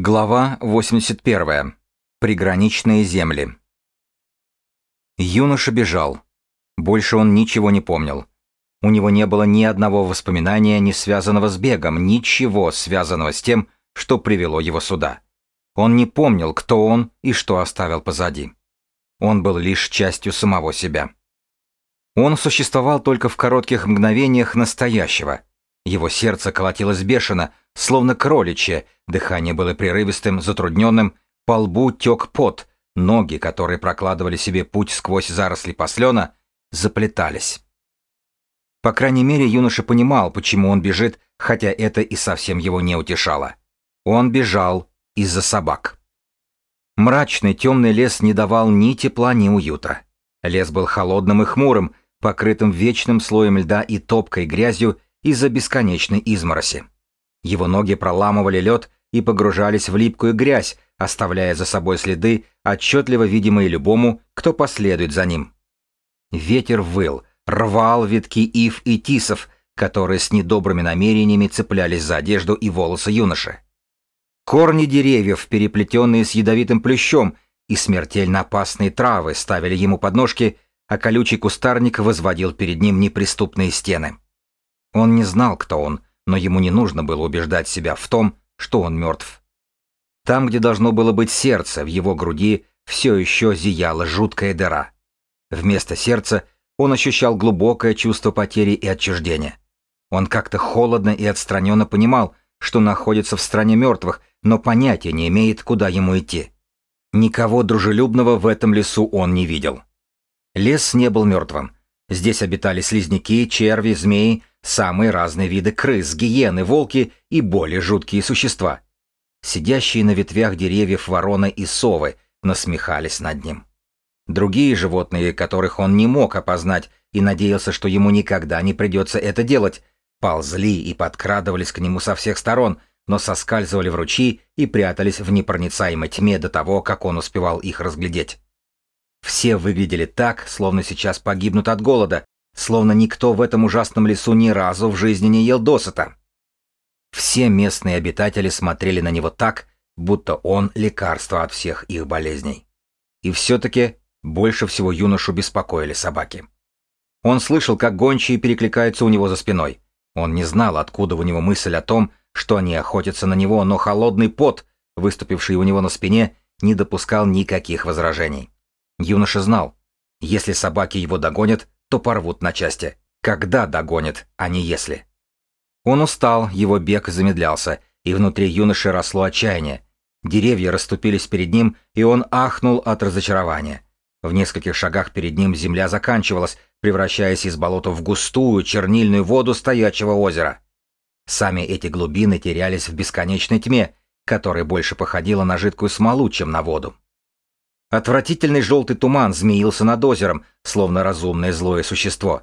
Глава 81. Приграничные земли. Юноша бежал. Больше он ничего не помнил. У него не было ни одного воспоминания, не связанного с бегом, ничего связанного с тем, что привело его сюда. Он не помнил, кто он и что оставил позади. Он был лишь частью самого себя. Он существовал только в коротких мгновениях настоящего. Его сердце колотилось бешено, словно кроличье, дыхание было прерывистым, затрудненным, по лбу тек пот, ноги, которые прокладывали себе путь сквозь заросли послена, заплетались. По крайней мере, юноша понимал, почему он бежит, хотя это и совсем его не утешало. Он бежал из-за собак. Мрачный темный лес не давал ни тепла, ни уюта. Лес был холодным и хмурым, покрытым вечным слоем льда и топкой грязью из-за бесконечной измороси. Его ноги проламывали лед и погружались в липкую грязь, оставляя за собой следы, отчетливо видимые любому, кто последует за ним. Ветер выл, рвал ветки ив и тисов, которые с недобрыми намерениями цеплялись за одежду и волосы юноши. Корни деревьев, переплетенные с ядовитым плющом, и смертельно опасные травы ставили ему подножки, а колючий кустарник возводил перед ним неприступные стены. Он не знал, кто он, но ему не нужно было убеждать себя в том, что он мертв. Там, где должно было быть сердце, в его груди все еще зияла жуткая дыра. Вместо сердца он ощущал глубокое чувство потери и отчуждения. Он как-то холодно и отстраненно понимал, что находится в стране мертвых, но понятия не имеет, куда ему идти. Никого дружелюбного в этом лесу он не видел. Лес не был мертвым. Здесь обитали слизняки, черви, змеи, самые разные виды крыс, гиены, волки и более жуткие существа. Сидящие на ветвях деревьев вороны и совы насмехались над ним. Другие животные, которых он не мог опознать и надеялся, что ему никогда не придется это делать, ползли и подкрадывались к нему со всех сторон, но соскальзывали в ручьи и прятались в непроницаемой тьме до того, как он успевал их разглядеть. Все выглядели так, словно сейчас погибнут от голода, словно никто в этом ужасном лесу ни разу в жизни не ел досыта. Все местные обитатели смотрели на него так, будто он лекарство от всех их болезней. И все-таки больше всего юношу беспокоили собаки. Он слышал, как гончие перекликаются у него за спиной. Он не знал, откуда у него мысль о том, что они охотятся на него, но холодный пот, выступивший у него на спине, не допускал никаких возражений. Юноша знал, если собаки его догонят, то порвут на части. Когда догонят, а не если. Он устал, его бег замедлялся, и внутри юноши росло отчаяние. Деревья расступились перед ним, и он ахнул от разочарования. В нескольких шагах перед ним земля заканчивалась, превращаясь из болота в густую чернильную воду стоячего озера. Сами эти глубины терялись в бесконечной тьме, которая больше походила на жидкую смолу, чем на воду. Отвратительный желтый туман змеился над озером, словно разумное злое существо.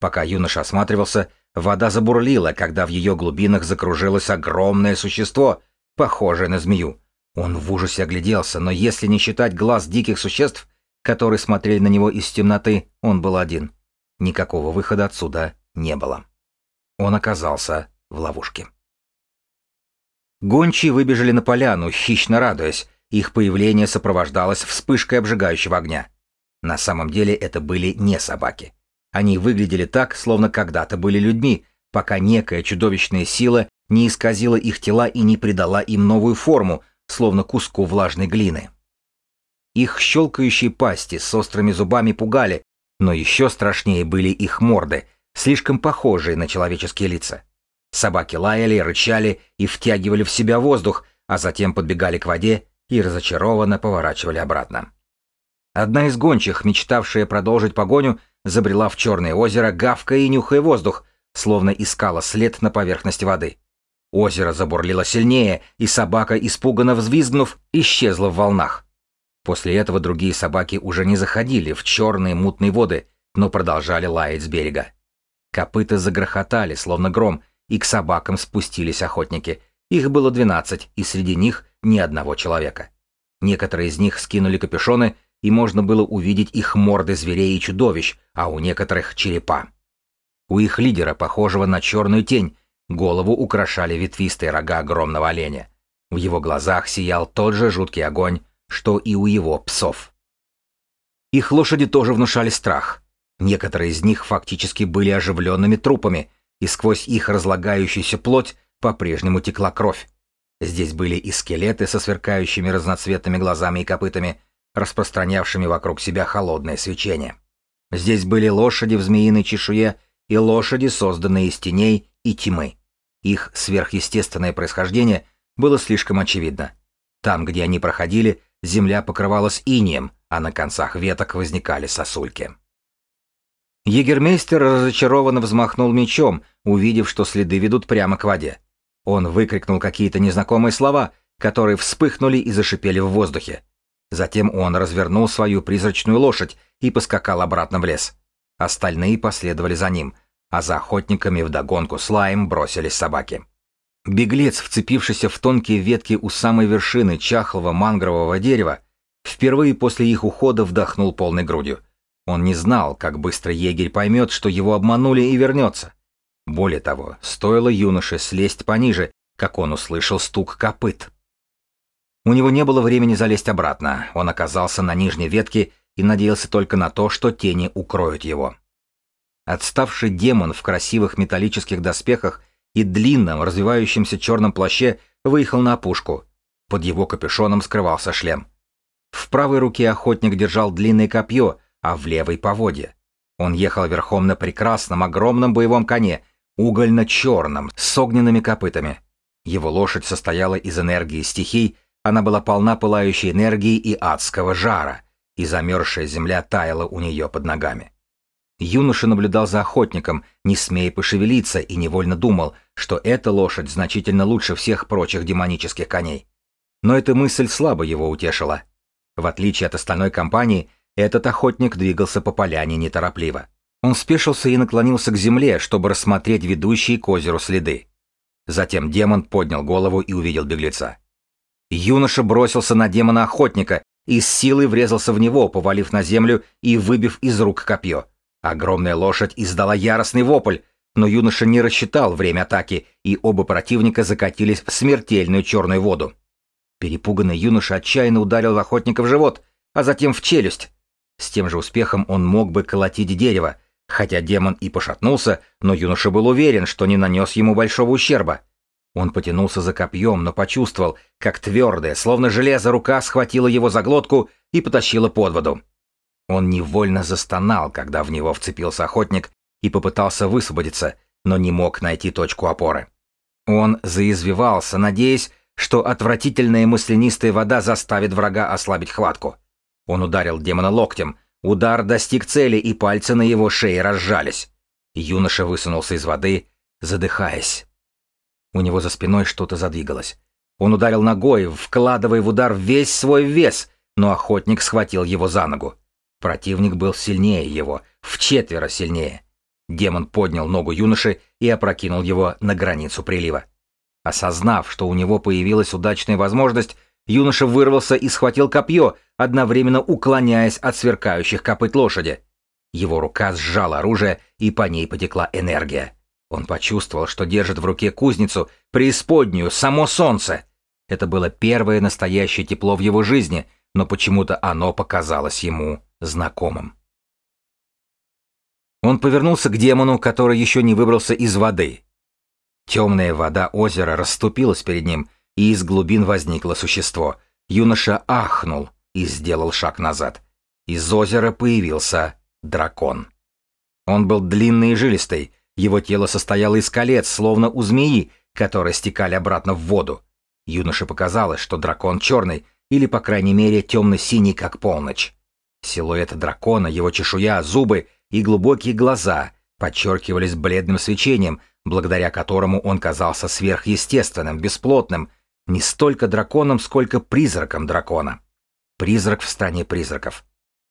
Пока юноша осматривался, вода забурлила, когда в ее глубинах закружилось огромное существо, похожее на змею. Он в ужасе огляделся, но если не считать глаз диких существ, которые смотрели на него из темноты, он был один. Никакого выхода отсюда не было. Он оказался в ловушке. Гончие выбежали на поляну, хищно радуясь, их появление сопровождалось вспышкой обжигающего огня. На самом деле это были не собаки. Они выглядели так, словно когда-то были людьми, пока некая чудовищная сила не исказила их тела и не придала им новую форму, словно куску влажной глины. Их щелкающие пасти с острыми зубами пугали, но еще страшнее были их морды, слишком похожие на человеческие лица. Собаки лаяли, рычали и втягивали в себя воздух, а затем подбегали к воде и разочарованно поворачивали обратно. Одна из гончих, мечтавшая продолжить погоню, забрела в черное озеро, гавкая и нюхая воздух, словно искала след на поверхности воды. Озеро забурлило сильнее, и собака, испуганно взвизгнув, исчезла в волнах. После этого другие собаки уже не заходили в черные мутные воды, но продолжали лаять с берега. Копыта загрохотали, словно гром, и к собакам спустились охотники. Их было двенадцать, и среди них ни одного человека. Некоторые из них скинули капюшоны, и можно было увидеть их морды зверей и чудовищ, а у некоторых черепа. У их лидера, похожего на черную тень, голову украшали ветвистые рога огромного оленя. В его глазах сиял тот же жуткий огонь, что и у его псов. Их лошади тоже внушали страх. Некоторые из них фактически были оживленными трупами, и сквозь их разлагающуюся плоть по-прежнему текла кровь. Здесь были и скелеты со сверкающими разноцветными глазами и копытами, распространявшими вокруг себя холодное свечение. Здесь были лошади в змеиной чешуе и лошади, созданные из теней и тьмы. Их сверхъестественное происхождение было слишком очевидно. Там, где они проходили, земля покрывалась инием, а на концах веток возникали сосульки. Егермейстер разочарованно взмахнул мечом, увидев, что следы ведут прямо к воде. Он выкрикнул какие-то незнакомые слова, которые вспыхнули и зашипели в воздухе. Затем он развернул свою призрачную лошадь и поскакал обратно в лес. Остальные последовали за ним, а за охотниками вдогонку с лаем бросились собаки. Беглец, вцепившийся в тонкие ветки у самой вершины чахлого мангрового дерева, впервые после их ухода вдохнул полной грудью. Он не знал, как быстро егерь поймет, что его обманули и вернется. Более того, стоило юноше слезть пониже, как он услышал стук копыт. У него не было времени залезть обратно, он оказался на нижней ветке и надеялся только на то, что тени укроют его. Отставший демон в красивых металлических доспехах и длинном, развивающемся черном плаще выехал на опушку. Под его капюшоном скрывался шлем. В правой руке охотник держал длинное копье, а в левой — поводья. Он ехал верхом на прекрасном огромном боевом коне, угольно-черном, с огненными копытами. Его лошадь состояла из энергии стихий, она была полна пылающей энергии и адского жара, и замерзшая земля таяла у нее под ногами. Юноша наблюдал за охотником, не смея пошевелиться, и невольно думал, что эта лошадь значительно лучше всех прочих демонических коней. Но эта мысль слабо его утешила. В отличие от остальной компании, этот охотник двигался по поляне неторопливо. Он спешился и наклонился к земле, чтобы рассмотреть ведущие к озеру следы. Затем демон поднял голову и увидел беглеца. Юноша бросился на демона-охотника и с силой врезался в него, повалив на землю и выбив из рук копье. Огромная лошадь издала яростный вопль, но юноша не рассчитал время атаки, и оба противника закатились в смертельную черную воду. Перепуганный юноша отчаянно ударил охотника в живот, а затем в челюсть. С тем же успехом он мог бы колотить дерево, хотя демон и пошатнулся, но юноша был уверен, что не нанес ему большого ущерба. Он потянулся за копьем, но почувствовал, как твердая, словно железо, рука схватила его за глотку и потащила под воду. Он невольно застонал, когда в него вцепился охотник и попытался высвободиться, но не мог найти точку опоры. Он заизвивался, надеясь, что отвратительная маслянистая вода заставит врага ослабить хватку. Он ударил демона локтем, удар достиг цели, и пальцы на его шее разжались. Юноша высунулся из воды, задыхаясь. У него за спиной что-то задвигалось. Он ударил ногой, вкладывая в удар весь свой вес, но охотник схватил его за ногу. Противник был сильнее его, в четверо сильнее. Демон поднял ногу юноши и опрокинул его на границу прилива. Осознав, что у него появилась удачная возможность, юноша вырвался и схватил копье, одновременно уклоняясь от сверкающих копыт лошади. Его рука сжала оружие, и по ней потекла энергия. Он почувствовал, что держит в руке кузницу, преисподнюю, само солнце. Это было первое настоящее тепло в его жизни, но почему-то оно показалось ему знакомым. Он повернулся к демону, который еще не выбрался из воды. Темная вода озера расступилась перед ним, и из глубин возникло существо. Юноша ахнул и сделал шаг назад. Из озера появился дракон. Он был длинный и жилистый, его тело состояло из колец, словно у змеи, которые стекали обратно в воду. Юноше показалось, что дракон черный, или, по крайней мере, темно-синий, как полночь. Силуэт дракона, его чешуя, зубы и глубокие глаза подчеркивались бледным свечением, благодаря которому он казался сверхъестественным, бесплотным, не столько драконом, сколько призраком дракона. Призрак в стране призраков.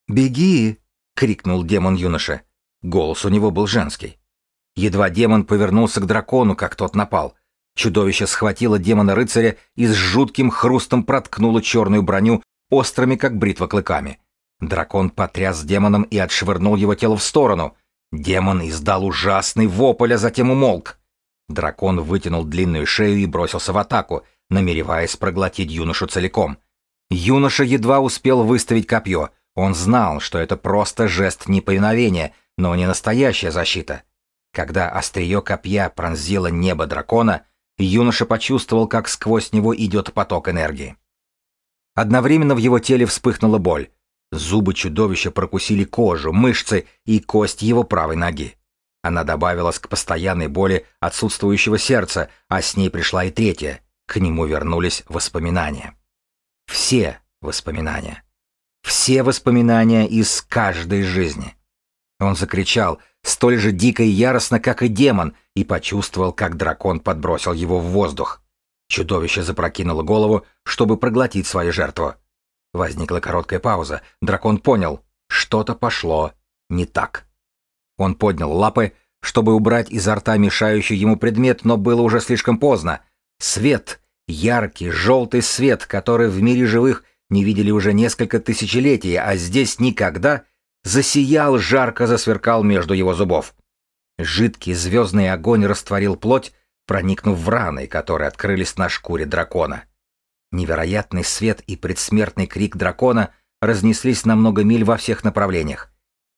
«Беги!» — крикнул демон юноше. Голос у него был женский. Едва демон повернулся к дракону, как тот напал. Чудовище схватило демона-рыцаря и с жутким хрустом проткнуло черную броню острыми, как бритва, клыками. Дракон потряс демоном и отшвырнул его тело в сторону. Демон издал ужасный вопль, а затем умолк. Дракон вытянул длинную шею и бросился в атаку, намереваясь проглотить юношу целиком. Юноша едва успел выставить копье. Он знал, что это просто жест неповиновения, но не настоящая защита. Когда острие копья пронзило небо дракона, юноша почувствовал, как сквозь него идет поток энергии. Одновременно в его теле вспыхнула боль. Зубы чудовища прокусили кожу, мышцы и кость его правой ноги. Она добавилась к постоянной боли отсутствующего сердца, а с ней пришла и третья. К нему вернулись воспоминания. Все воспоминания. Все воспоминания из каждой жизни. Он закричал, столь же дико и яростно, как и демон, и почувствовал, как дракон подбросил его в воздух. Чудовище запрокинуло голову, чтобы проглотить свою жертву. Возникла короткая пауза. Дракон понял, что-то пошло не так. Он поднял лапы, чтобы убрать изо рта мешающий ему предмет, но было уже слишком поздно. Свет, яркий, желтый свет, который в мире живых не видели уже несколько тысячелетий, а здесь никогда, засиял, жарко засверкал между его зубов. Жидкий звездный огонь растворил плоть, проникнув в раны, которые открылись на шкуре дракона. Невероятный свет и предсмертный крик дракона разнеслись на много миль во всех направлениях.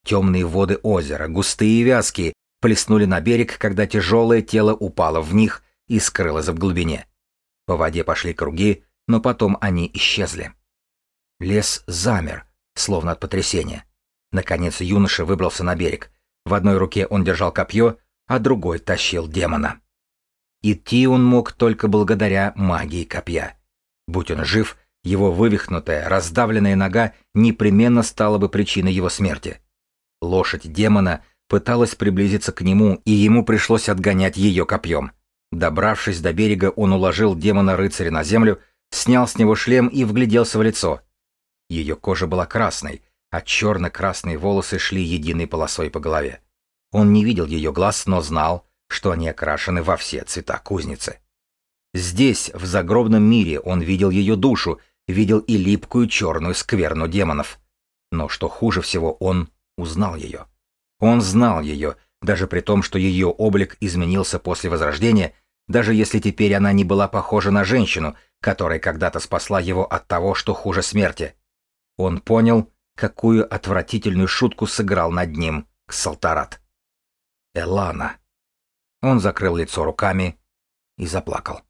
Темные воды озера, густые и вязкие, плеснули на берег, когда тяжелое тело упало в них и скрылось в глубине. По воде пошли круги, но потом они исчезли. Лес замер, словно от потрясения. Наконец юноша выбрался на берег. В одной руке он держал копье, а другой тащил демона. Идти он мог только благодаря магии копья. Будь он жив, его вывихнутая, раздавленная нога непременно стала бы причиной его смерти. Лошадь демона пыталась приблизиться к нему, и ему пришлось отгонять ее копьем. Добравшись до берега, он уложил демона-рыцаря на землю, снял с него шлем и вгляделся в лицо. Ее кожа была красной, а черно-красные волосы шли единой полосой по голове. Он не видел ее глаз, но знал, что они окрашены во все цвета кузницы. Здесь, в загробном мире, он видел ее душу, видел и липкую черную скверну демонов. Но что хуже всего, он узнал ее. Он знал ее, даже при том, что ее облик изменился после Возрождения, даже если теперь она не была похожа на женщину, которая когда-то спасла его от того, что хуже смерти. Он понял, какую отвратительную шутку сыграл над ним Ксалтарат. Элана. Он закрыл лицо руками и заплакал.